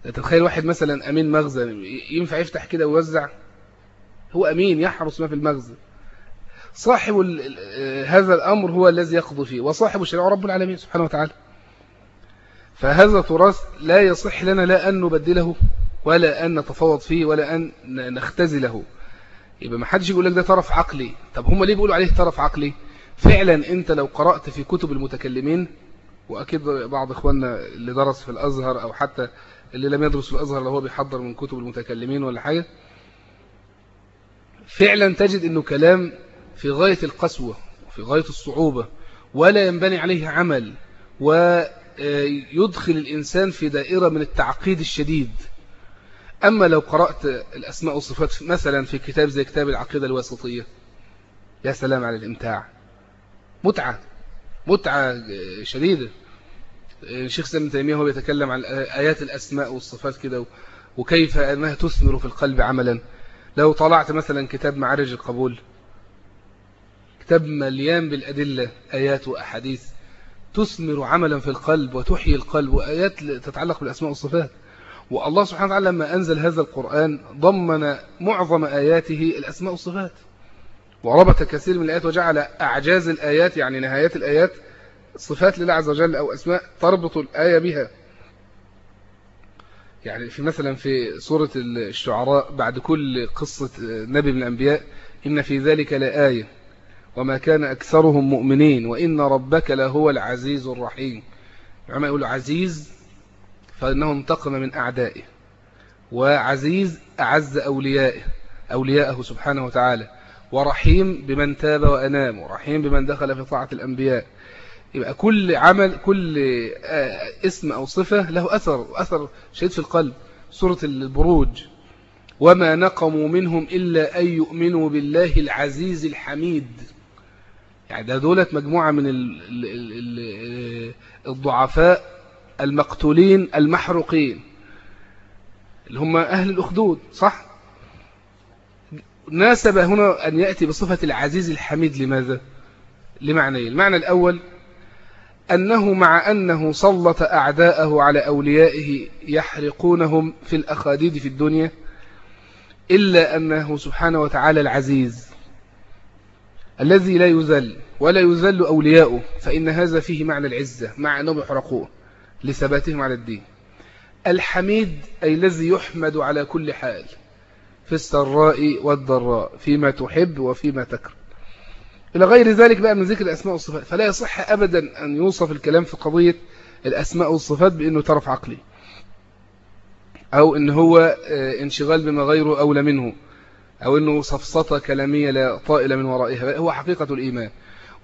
تتخيل واحد مثلا أمين مخزن ينفع يفتح كده ويوزع؟ هو أمين يحرس ما في المخزن صاحب هذا الأمر هو الذي يقضي فيه وصاحب الشريعة رب العالمين سبحانه وتعالى. فهذا تراث لا يصح لنا لا أن نبدله ولا أن نتفاوض فيه ولا أن نختزله. يبقى ما حدش يقول لك ده طرف عقلي. طب هم ليه بيقولوا عليه طرف عقلي؟ فعلا أنت لو قرأت في كتب المتكلمين وأكيد بعض إخواننا اللي درس في الأزهر أو حتى اللي لم يدرس في الأزهر لو هو بيحضر من كتب المتكلمين ولا حاجة. فعلا تجد إنه كلام في غاية القسوة وفي غاية الصعوبة ولا ينبني عليه عمل ويدخل الإنسان في دائرة من التعقيد الشديد. أما لو قرأت الأسماء والصفات مثلا في كتاب زي كتاب العقيدة الواسطية يا سلام على الإمتاع. متعة متعة شديدة. الشيخ سلم تيمية هو بيتكلم عن آيات الأسماء والصفات كده وكيف أنها تثمر في القلب عملا. لو طلعت مثلا كتاب معارج القبول كتاب مليان بالأدلة آيات وأحاديث تثمر عملا في القلب وتحيي القلب وآيات تتعلق بالأسماء والصفات. والله سبحانه وتعالى لما أنزل هذا القرآن ضمن معظم آياته الأسماء والصفات. وربط كثير من الآيات وجعل أعجاز الآيات يعني نهايات الآيات صفات لله عز وجل أو أسماء تربط الآية بها. يعني في مثلا في سورة الشعراء بعد كل قصة نبي من الأنبياء إن في ذلك لآية. وما كان أكثرهم مؤمنين وإن ربك لهو العزيز الرحيم. لما يقول عزيز فإنه انتقم من أعدائه. وعزيز أعز أوليائه أولياءه سبحانه وتعالى. ورحيم بمن تاب وأنام ورحيم بمن دخل في طاعة الأنبياء. يبقى كل عمل كل اسم أو صفة له أثر أثر شديد في القلب. سورة البروج وما نقموا منهم إلا أن يؤمنوا بالله العزيز الحميد. يعني ده دولت مجموعة من الضعفاء المقتولين المحروقين اللي هم أهل الأخدود صح؟ ناسب هنا أن يأتي بصفة العزيز الحميد لماذا؟ لمعنى المعنى الأول أنه مع أنه سلط أعداءه على أوليائه يحرقونهم في الأخاديد في الدنيا إلا أنه سبحانه وتعالى العزيز الذي لا يذل ولا يذل أولياؤه فإن هذا فيه معنى العزة مع أنهم يحرقوه لثباتهم على الدين. الحميد أي الذي يحمد على كل حال في السراء والضراء فيما تحب وفيما تكره. إلى غير ذلك بقى من ذكر الأسماء والصفات. فلا يصح أبدا أن يوصف الكلام في قضية الأسماء والصفات بأنه طرف عقلي. أو أن هو انشغال بما غيره أولى منه. أو أنه صفصطة كلامية لا طائلة من ورائها. هو حقيقة الإيمان.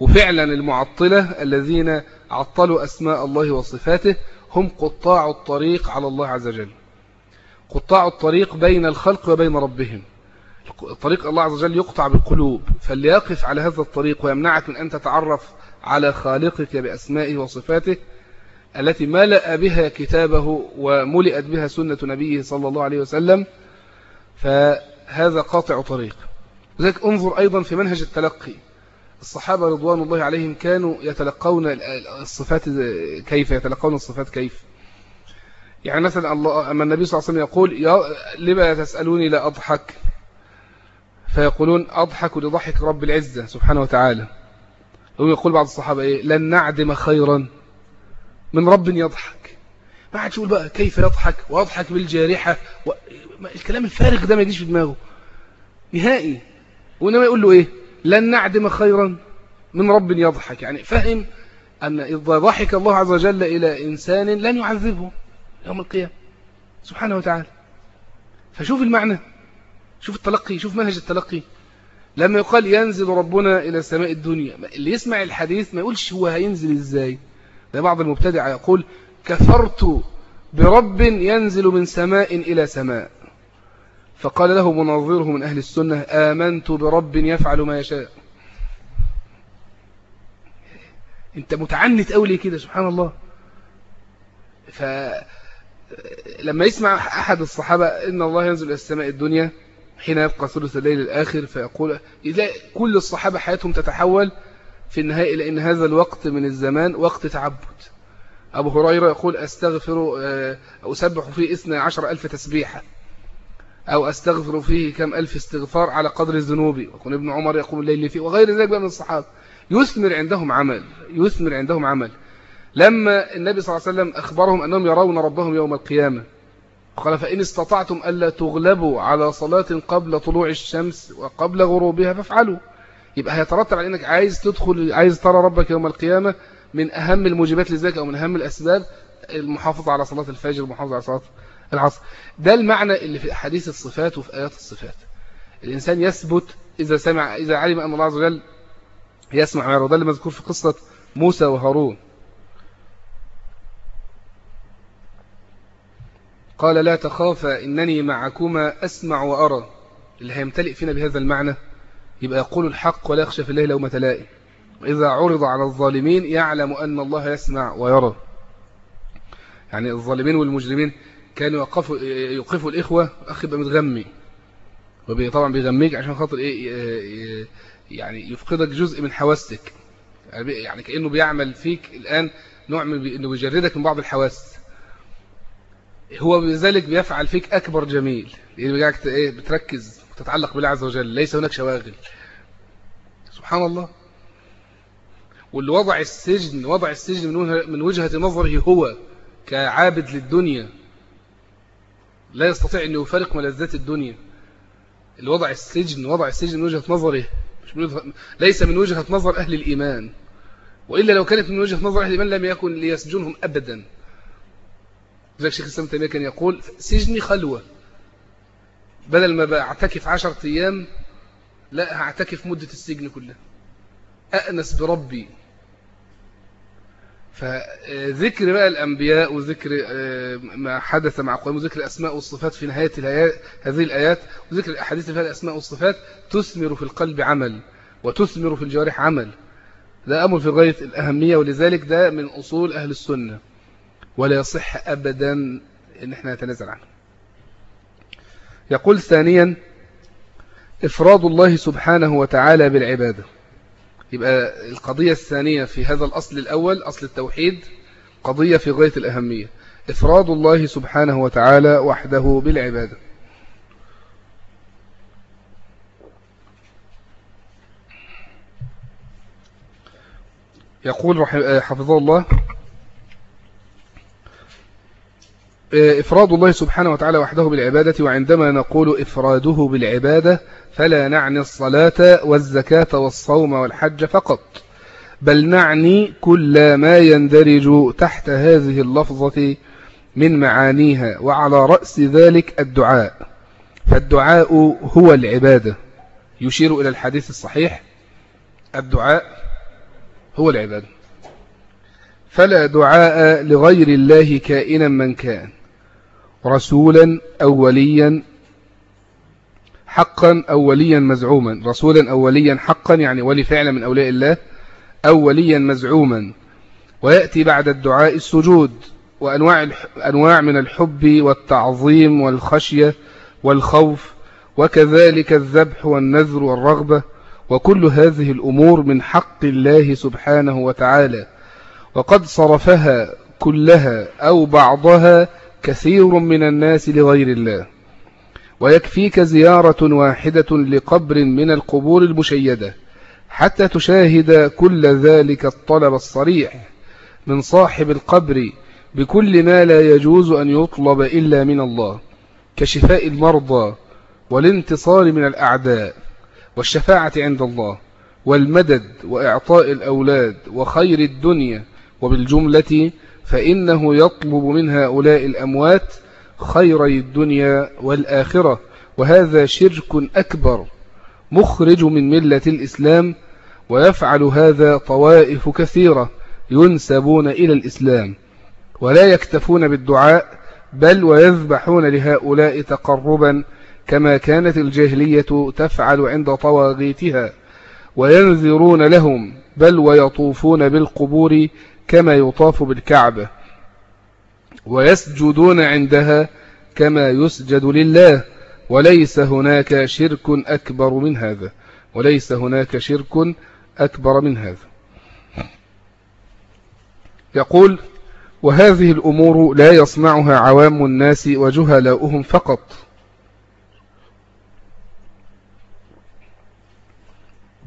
وفعلا المعطلة الذين عطلوا أسماء الله وصفاته هم قطاع الطريق على الله عز وجل. قطاع الطريق بين الخلق وبين ربهم. طريق الله عز وجل يقطع بالقلوب فاللي يقف على هذا الطريق ويمنعك من أن تتعرف على خالقك بأسمائه وصفاته التي ملأ بها كتابه وملئت بها سنة نبيه صلى الله عليه وسلم. فهذا قاطع طريق. لذلك انظر أيضا في منهج التلقي. الصحابة رضوان الله عليهم كانوا يتلقون الصفات كيف؟ يتلقون الصفات كيف؟ يعني مثلا الله أما النبي صلى الله عليه وسلم يقول لما تسألوني لا أضحك. فيقولون أضحك لضحك رب العزة سبحانه وتعالى. ويقول بعض الصحابة إيه؟ لن نعدم خيرا. من رب يضحك. ما حدش يقول بقى كيف يضحك ويضحك بالجارحة و... الكلام الفارغ ده ما يجيش في دماغه. نهائي. وإنما يقول له إيه؟ لن نعدم خيرا. من رب يضحك. يعني فهم أن إذا ضحك الله عز وجل إلى إنسان لن يعذبه يوم القيامة. سبحانه وتعالى. فشوف المعنى. شوف التلقي شوف منهج التلقي. لما يقال ينزل ربنا إلى السماء الدنيا اللي يسمع الحديث ما يقولش هو هينزل إزاي. ده بعض المبتدع يقول كفرت برب ينزل من سماء إلى سماء. فقال له مناظره من أهل السنة آمنت برب يفعل ما يشاء. أنت متعنت قولي كده؟ سبحان الله. فلما يسمع أحد الصحابة إن الله ينزل إلى السماء الدنيا حين يبقى ثلث الليل الآخر فيقول إذا كل الصحابة حياتهم تتحول في النهاية إلى أن هذا الوقت من الزمان وقت تعبد. أبو هريرة يقول أستغفر آه، أو أسبح فيه إثنى عشر ألف تسبيحة أو أستغفر فيه كم ألف استغفار على قدر الذنوب ويكون ابن عمر يقوم الليل فيه وغير ذلك بقى من الصحابة. يثمر عندهم عمل يثمر عندهم عمل. لما النبي صلى الله عليه وسلم أخبرهم أنهم يرون ربهم يوم القيامة قال فإن استطعتم ألا تغلبوا على صلاة قبل طلوع الشمس وقبل غروبها فافعلوا. يبقى هيترتب على إنك عايز تدخل عايز ترى ربك يوم القيامة من أهم الموجبات لذلك أو من أهم الأسباب المحافظة على صلاة الفجر والمحافظة على صلاة العصر. ده المعنى اللي في أحاديث الصفات وفي آيات الصفات. الإنسان يثبت إذا سمع إذا علم أن الله عز وجل يسمع ويرى ده اللي مذكور في قصة موسى وهارون. قال لا تخافا إنني معكما أسمع وأرى. اللي هيمتلئ فينا بهذا المعنى يبقى يقول الحق ولا يخشى في الله لومة لائم وإذا عرض على الظالمين يعلم أن الله يسمع ويرى. يعني الظالمين والمجرمين كانوا يوقفوا يوقفوا الإخوة أخي يبقى متغمي. وطبعا بيغميك عشان خاطر إيه يعني يفقدك جزء من حواستك يعني كأنه بيعمل فيك الآن نوع من إنه بيجردك من بعض الحواس. هو بذلك بيفعل فيك أكبر جميل. لأنه بيجعلك إيه بتركز وتتعلق بالله عز وجل. ليس هناك شواغل. سبحان الله. واللي وضع السجن وضع السجن من وجهة نظره هو كعابد للدنيا. لا يستطيع أن يفرق ملذات الدنيا. اللي وضع السجن وضع السجن من وجهة نظره مش من وجهة ليس من وجهة نظر أهل الإيمان. وإلا لو كانت من وجهة نظر أهل الإيمان لم يكن ليسجنهم أبدا. ذلك شيخ الإسلام تيمية كان يقول سجني خلوة. بدل ما بعتكف عشرة أيام لا هعتكف مدة السجن كلها. أأنس بربي. فذكر بقى الأنبياء وذكر آه، ما حدث مع قوم وذكر الأسماء والصفات في نهاية هذه الآيات وذكر الأحاديث فيها الأسماء والصفات تثمر في القلب عمل وتثمر في الجوارح عمل. ده أمر في غاية الأهمية ولذلك ده من أصول أهل السنة. ولا يصح أبدا إن إحنا نتنازل عنه. يقول ثانيا إفراد الله سبحانه وتعالى بالعبادة. يبقى القضية الثانية في هذا الأصل الأول أصل التوحيد قضية في غاية الأهمية. إفراد الله سبحانه وتعالى وحده بالعبادة. يقول حفظه الله إفراد الله سبحانه وتعالى وحده بالعبادة وعندما نقول إفراده بالعبادة فلا نعني الصلاة والزكاة والصوم والحج فقط بل نعني كل ما يندرج تحت هذه اللفظة من معانيها وعلى رأس ذلك الدعاء. فالدعاء هو العبادة. يشير إلى الحديث الصحيح الدعاء هو العبادة. فلا دعاء لغير الله كائنا من كان. رسولا أو وليا حقا أو وليا مزعوما. رسولا أو وليا حقا يعني ولي فعلا من أولياء الله. أو وليا مزعوما. ويأتي بعد الدعاء السجود وأنواع أنواع من الحب والتعظيم والخشية والخوف وكذلك الذبح والنذر والرغبة. وكل هذه الأمور من حق الله سبحانه وتعالى. وقد صرفها كلها أو بعضها كثير من الناس لغير الله. ويكفيك زيارة واحدة لقبر من القبور المشيدة حتى تشاهد كل ذلك الطلب الصريح من صاحب القبر بكل ما لا يجوز أن يطلب إلا من الله كشفاء المرضى والانتصار من الأعداء والشفاعة عند الله والمدد وإعطاء الأولاد وخير الدنيا وبالجملة فإنه يطلب من هؤلاء الأموات خيري الدنيا والآخرة وهذا شرك أكبر مخرج من ملة الإسلام ويفعل هذا طوائف كثيرة ينسبون إلى الإسلام ولا يكتفون بالدعاء بل ويذبحون لهؤلاء تقربا كما كانت الجاهلية تفعل عند طواغيتها وينذرون لهم بل ويطوفون بالقبور كما يطاف بالكعبة ويسجدون عندها كما يسجد لله وليس هناك شرك أكبر من هذا وليس هناك شرك أكبر من هذا. يقول وهذه الأمور لا يصنعها عوام الناس وجهلاؤهم فقط.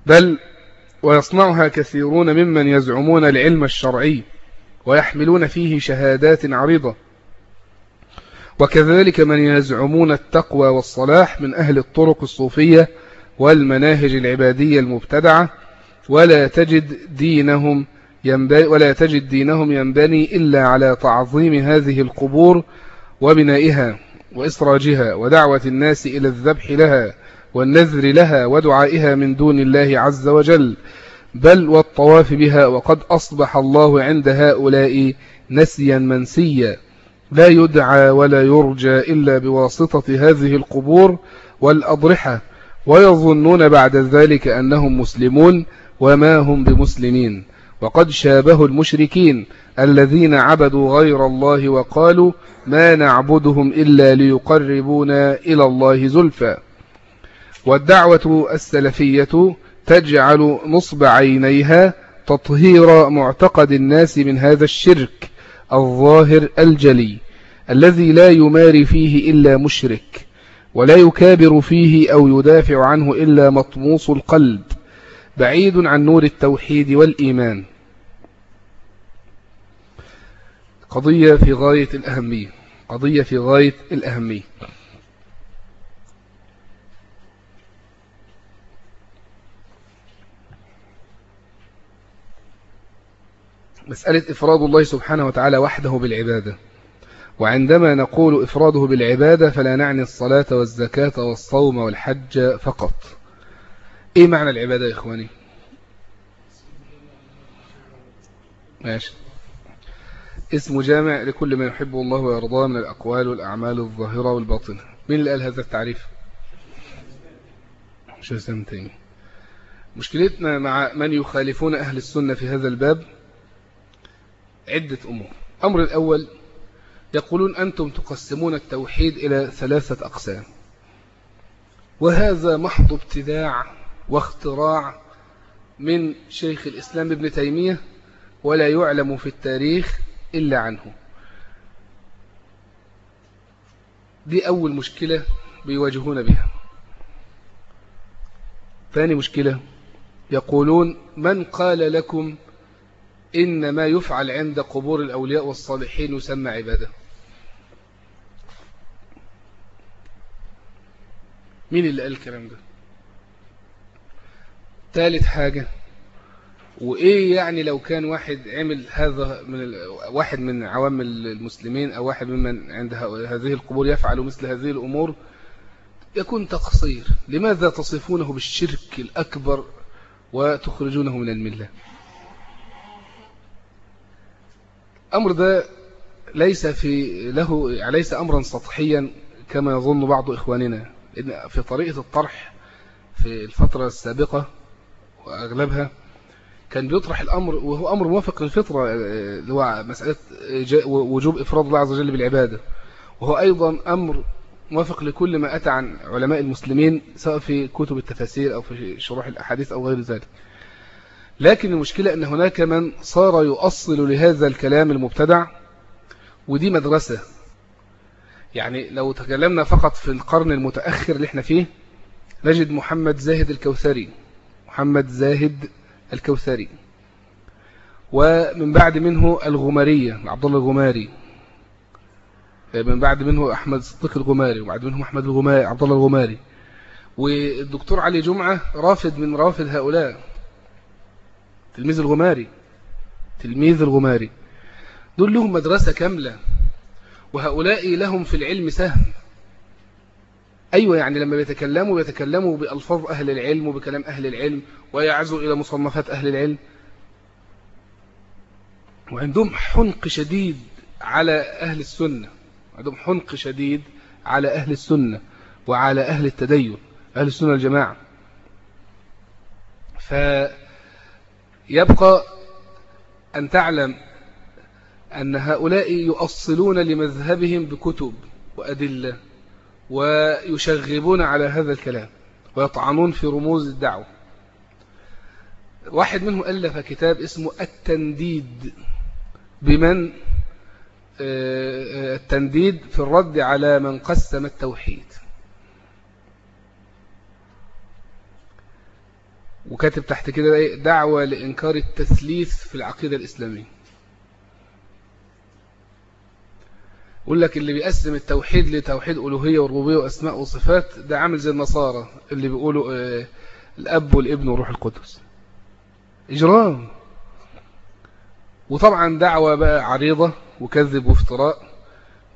بل ويصنعها كثيرون ممن يزعمون العلم الشرعي ويحملون فيه شهادات عريضة. وكذلك من يزعمون التقوى والصلاح من أهل الطرق الصوفية والمناهج العبادية المبتدعة ولا تجد دينهم ولا تجد دينهم ينبني إلا على تعظيم هذه القبور وبنائها وإسراجها ودعوة الناس إلى الذبح لها والنذر لها ودعائها من دون الله عز وجل. بل والطواف بها وقد أصبح الله عند هؤلاء نسيا منسيا. لا يدعى ولا يرجى إلا بواسطة هذه القبور والأضرحة. ويظنون بعد ذلك أنهم مسلمون وما هم بمسلمين. وقد شابهوا المشركين الذين عبدوا غير الله وقالوا ما نعبدهم إلا ليقربونا إلى الله زلفى. والدعوة السلفية تجعل نصب عينيها تطهير معتقد الناس من هذا الشرك الظاهر الجلي الذي لا يماري فيه إلا مشرك ولا يكابر فيه أو يدافع عنه إلا مطموس القلب بعيد عن نور التوحيد والإيمان. قضية في غاية الأهمية. قضية في غاية الأهمية. مسألة إفراد الله سبحانه وتعالى وحده بالعبادة. وعندما نقول إفراده بالعبادة فلا نعني الصلاة والزكاة والصوم والحج فقط. إيه معنى العبادة يا إخواني؟ ماشي. اسم جامع لكل ما يحبه الله ويرضاه من الأقوال والأعمال الظاهرة والباطنة. مين اللي قال هذا التعريف؟ مش تاني مشكلتنا مع من يخالفون أهل السنة في هذا الباب عدة أمور. أمر الأول يقولون أنتم تقسمون التوحيد إلى ثلاثة أقسام. وهذا محض ابتداع واختراع من شيخ الإسلام ابن تيمية ولا يعلم في التاريخ إلا عنه. دي أول مشكلة بيواجهون بها. ثاني مشكلة يقولون من قال لكم إن ما يفعل عند قبور الأولياء والصالحين يسمى عبادة. مين اللي قال الكلام ده؟ ثالث حاجة وإيه يعني لو كان واحد عمل هذا من واحد من عوام المسلمين أو واحد ممن عند هذه القبور يفعل مثل هذه الأمور؟ يكون تقصير. لماذا تصفونه بالشرك الأكبر وتخرجونه من الملة؟ الأمر ده ليس في له ليس أمرا سطحيا كما يظن بعض إخواننا. إن في طريقة الطرح في الفترة السابقة وأغلبها كان بيطرح الأمر وهو أمر موافق للفطرة اللي هو مسألة وجوب إفراد الله عز وجل بالعبادة. وهو أيضا أمر موافق لكل ما أتى عن علماء المسلمين سواء في كتب التفاسير أو في شروح الأحاديث أو غير ذلك. لكن المشكلة أن هناك من صار يؤصل لهذا الكلام المبتدع ودي مدرسة. يعني لو تكلمنا فقط في القرن المتأخر اللي إحنا فيه نجد محمد زاهد الكوثري. محمد زاهد الكوثري. ومن بعد منه الغمارية عبد الله الغماري. من بعد منه أحمد صديق الغماري وبعد منه أحمد الغماري عبد الله الغماري. والدكتور علي جمعة رافد من رافد هؤلاء. تلميذ الغماري. تلميذ الغماري. دول لهم مدرسة كاملة وهؤلاء لهم في العلم سهم. أيوة يعني لما بيتكلموا بيتكلموا بألفاظ أهل العلم وبكلام أهل العلم ويعزوا إلى مصنفات أهل العلم. وعندهم حنق شديد على أهل السنة. عندهم حنق شديد على أهل السنة وعلى أهل التدين أهل السنة الجماعة فيبقى أن تعلم أن هؤلاء يؤصلون لمذهبهم بكتب وأدلة ويشغبون على هذا الكلام ويطعنون في رموز الدعوة. واحد منهم ألف كتاب اسمه التنديد بمن؟ آه، التنديد في الرد على من قسم التوحيد. وكاتب تحت كده إيه؟ دعوة لإنكار التثليث في العقيدة الإسلامية. يقول لك اللي بيقسم التوحيد لتوحيد ألوهية وربوبية وأسماء وصفات ده عامل زي النصارى اللي بيقولوا آه، الأب والابن والروح القدس. إجرام. وطبعا دعوة بقى عريضة وكذب وافتراء.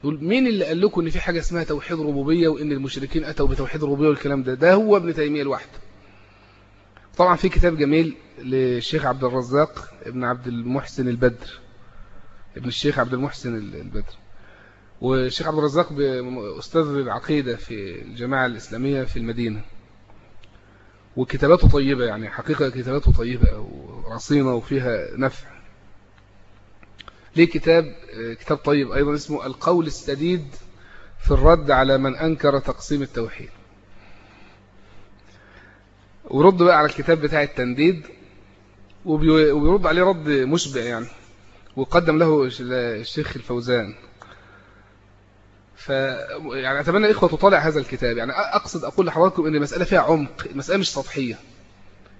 يقول مين اللي قال لكم إن في حاجة اسمها توحيد ربوبية وإن المشركين أتوا بتوحيد الربوبية والكلام ده؟ ده هو ابن تيمية لوحده طبعا في كتاب جميل للشيخ عبد الرزاق ابن عبد المحسن البدر. ابن الشيخ عبد المحسن البدر. والشيخ عبد الرزاق أستاذ العقيدة في الجماعة الإسلامية في المدينة. وكتاباته طيبة يعني حقيقة كتاباته طيبة ورصينة وفيها نفع. ليه كتاب؟ كتاب طيب أيضا اسمه القول السديد في الرد على من أنكر تقسيم التوحيد. ورد بقى على الكتاب بتاع التنديد وبيرد عليه رد مشبع يعني وقدم له الشيخ الفوزان. ف يعني أتمنى الاخوه تطالع هذا الكتاب. يعني أقصد أقول لحضراتكم إن المسألة فيها عمق المسألة مش سطحية.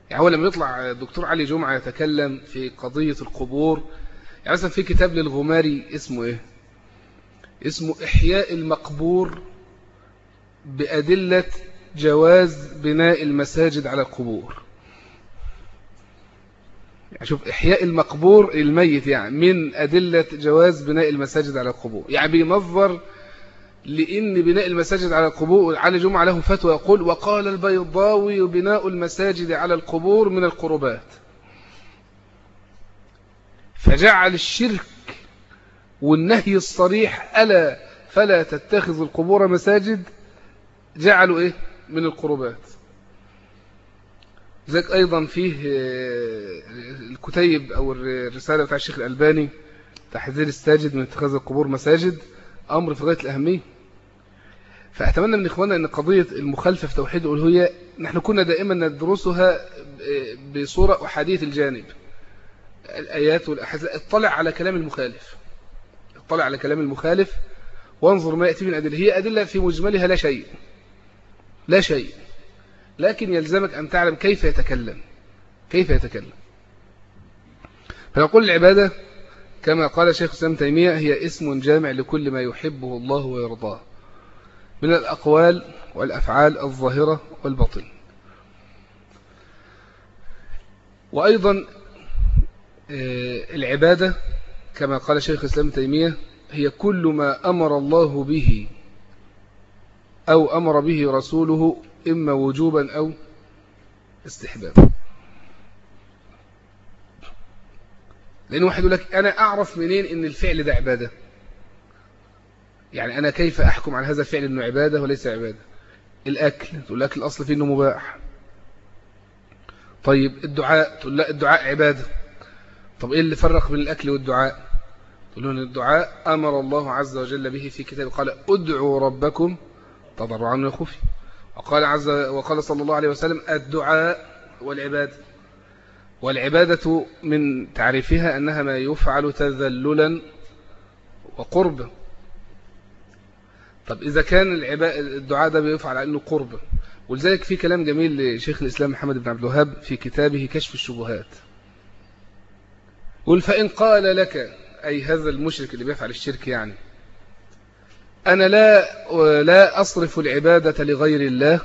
يعني هو لما يطلع الدكتور علي جمعة يتكلم في قضية القبور. يعني مثلا في كتاب للغماري اسمه إيه؟ اسمه إحياء المقبور بأدلة جواز بناء المساجد على القبور. يعني شوف إحياء المقبور الميت يعني من أدلة جواز بناء المساجد على القبور. يعني بينظر لأن بناء المساجد على القبور علي جمعة له فتوى يقول وقال البيضاوي بناء المساجد على القبور من القربات. فجعل الشرك والنهي الصريح ألا فلا تتخذ القبور مساجد. جعلوا إيه؟ من القربات. ذلك أيضا فيه آه، الكتيب أو الرسالة بتاع الشيخ الألباني تحذير الساجد من اتخاذ القبور مساجد أمر في غاية الأهمية. فأتمنى من إخواننا أن قضية المخالفة في توحيد الألوهية نحن كنا دائما ندرسها بصورة أحادية الجانب. الآيات والأحاديث اطلع على كلام المخالف. اطلع على كلام المخالف وانظر ما يأتي من أدلة. هي أدلة في مجملها لا شيء. لا شيء. لكن يلزمك أن تعلم كيف يتكلم. كيف يتكلم. فنقول العبادة كما قال شيخ الإسلام تيمية هي اسم جامع لكل ما يحبه الله ويرضاه. من الأقوال والأفعال الظاهرة والباطن وأيضا آه، العبادة كما قال شيخ الإسلام تيمية هي كل ما أمر الله به أو أمر به رسوله إما وجوبا أو استحبابا. لأن واحد يقول لك أنا أعرف منين إن الفعل ده عبادة؟ يعني أنا كيف أحكم على هذا الفعل إنه عبادة وليس عبادة؟ الأكل تقول لك الأصل فيه إنه مباح. طيب الدعاء تقول لا الدعاء عبادة. طب إيه اللي فرق بين الأكل والدعاء؟ تقول لهم الدعاء أمر الله عز وجل به في كتابه. قال ادعوا ربكم تضرعا وخفي وقال عز وقال صلى الله عليه وسلم الدعاء والعبادة. والعبادة من تعريفها أنها ما يفعل تذللا وقربا طب إذا كان الدعاء ده بيفعل على أنه قرب. ولذلك في كلام جميل لشيخ الإسلام محمد بن عبد الوهاب في كتابه كشف الشبهات. قل فإن قال لك أي هذا المشرك اللي بيفعل الشرك يعني أنا لا لا أصرف العبادة لغير الله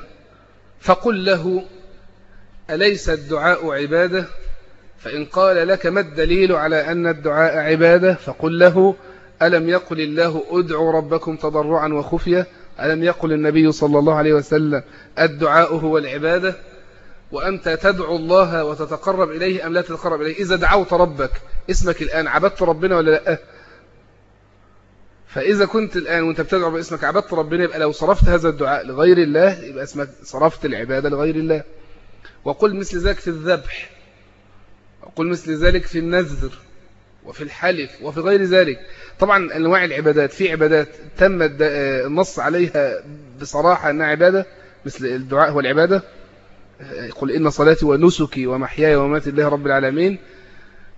فقل له أليس الدعاء عبادة؟ فإن قال لك ما الدليل على أن الدعاء عبادة؟ فقل له ألم يقل الله ادعوا ربكم تضرعا وخفية؟ ألم يقل النبي صلى الله عليه وسلم الدعاء هو العبادة؟ وأنت تدعو الله وتتقرب إليه أم لا تتقرب إليه؟ إذا دعوت ربك اسمك الآن عبدت ربنا ولا لأ؟ فإذا كنت الآن وأنت بتدعو باسمك عبدت ربنا يبقى لو صرفت هذا الدعاء لغير الله يبقى اسمك صرفت العبادة لغير الله. وقل مثل ذلك في الذبح وقل مثل ذلك في النذر وفي الحلف وفي غير ذلك. طبعا أنواع العبادات في عبادات تم النص عليها بصراحة أنها عبادة مثل الدعاء هو العبادة. قل إن صلاتي ونسكي ومحياي ومماتي لله رب العالمين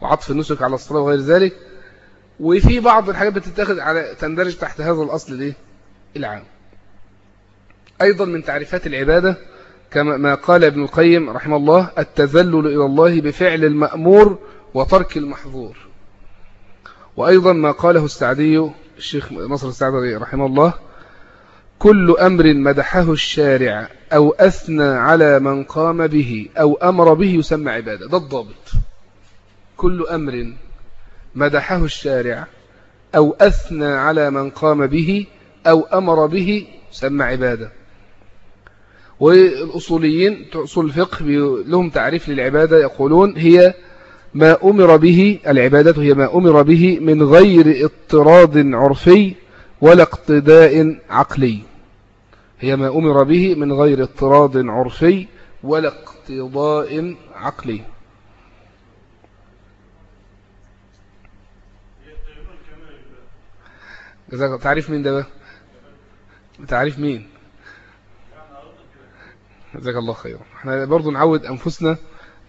وعطف النسك على الصلاة وغير ذلك. وفي بعض الحاجات بتتخذ على تندرج تحت هذا الأصل الايه العام. أيضا من تعريفات العبادة كما ما قال ابن القيم رحمه الله التذلل إلى الله بفعل المأمور وترك المحظور. وأيضا ما قاله السعدي الشيخ نصر السعدي رحمه الله كل أمر مدحه الشارع أو أثنى على من قام به أو أمر به يسمى عبادة. ده الضابط. كل أمر مدحه الشارع أو أثنى على من قام به أو أمر به يسمى عبادة. والأصوليين أصول الفقه لهم تعريف للعبادة يقولون هي ما أمر به العبادة هي ما أمر به من غير اضطراد عرفي ولا اقتداء عقلي. هي ما أمر به من غير اضطراد عرفي ولا اقتضاء عقلي. جزاك تعريف مين ده بقى؟ تعريف مين؟ جزاك الله خير إحنا برضو نعود أنفسنا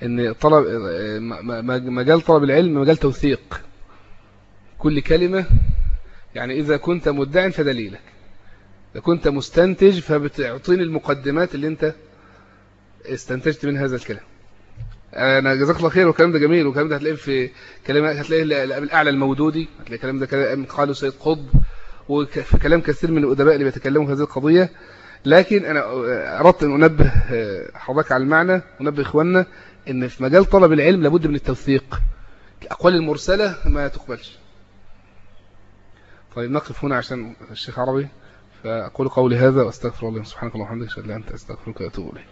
إن طلب مجال طلب العلم مجال توثيق. كل كلمة يعني إذا كنت مدعي فدليلك. إذا كنت مستنتج فبتعطيني المقدمات اللي أنت استنتجت من هذا الكلام. أنا جزاك الله خير والكلام ده جميل والكلام ده هتلاقيه في كلمات هتلاقيه الأعلى المودودي. هتلاقي الكلام ده كلام قاله سيد قطب. وفي كلام كثير من الأدباء اللي بيتكلموا في هذه القضية لكن أنا أردت أن أنبه حضرتك على المعنى ونبه إخواننا أن في مجال طلب العلم لابد من التوثيق. الأقوال المرسلة ما تقبلش. طيب نقف هنا عشان الشيخ عربي فأقول قولي هذا وأستغفر الله سبحانك اللهم وبحمدك أشهد أن لا إله إلا أنت أستغفرك وأتوب إليك.